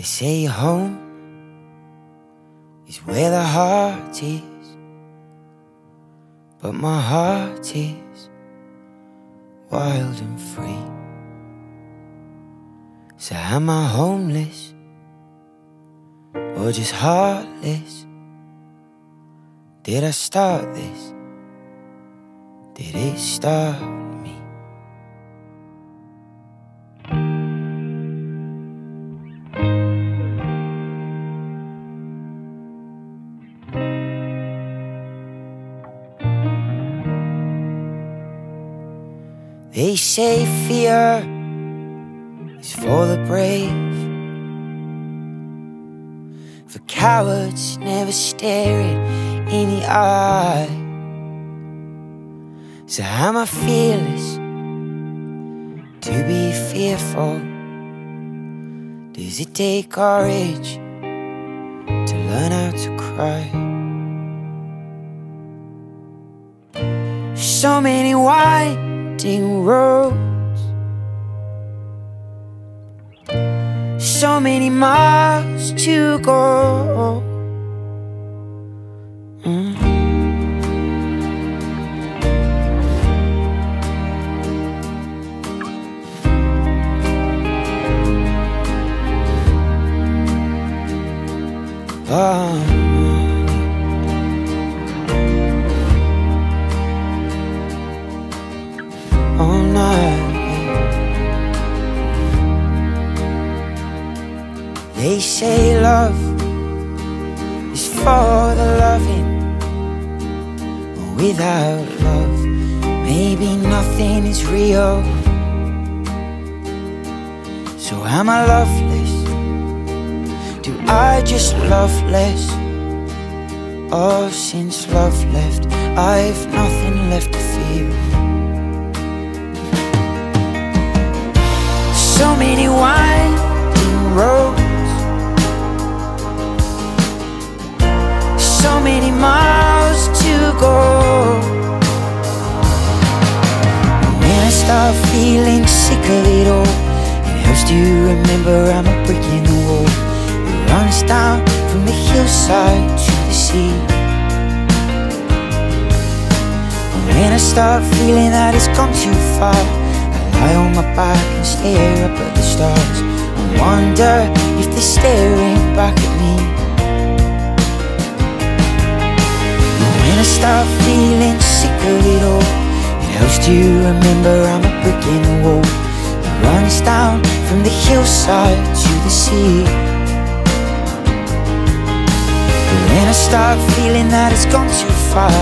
They say home is where the heart is, but my heart is wild and free. So am I homeless or just heartless? Did I start this? Did it start They say fear is for the brave. For cowards never stare it in the eye. So am I fearless to be fearful? Does it take courage to learn how to cry? So many winding roads, so many miles to go. They say love is for the loving. Without love, maybe nothing is real. So am I loveless? Do I just love less? Oh, since love left, I've nothing left to feel. So many winding many miles to go. When I start feeling sick of it all, it helps to remember I'm a brick in the wall. It runs down from the hillside to the sea. And when I start feeling that it's gone too far, I lie on my back and stare up at the stars. and wonder if they're staring back at me. Start feeling sick of it all, it helps to remember I'm a brick in the wall. It runs down from the hillside to the sea. But when I start feeling that it's gone too far,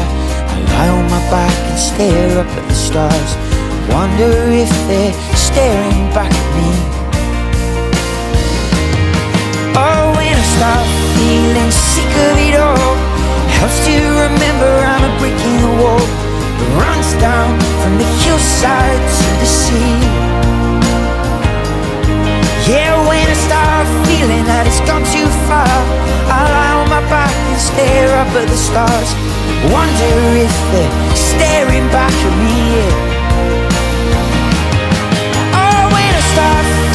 I lie on my back and stare up at the stars. Wonder if they're staring back at me. down from the hillside to the sea. Yeah, when I start feeling that it's gone too far, I lie on my back and stare up at the stars. Wonder if they're staring back at me. Yeah. oh, when I start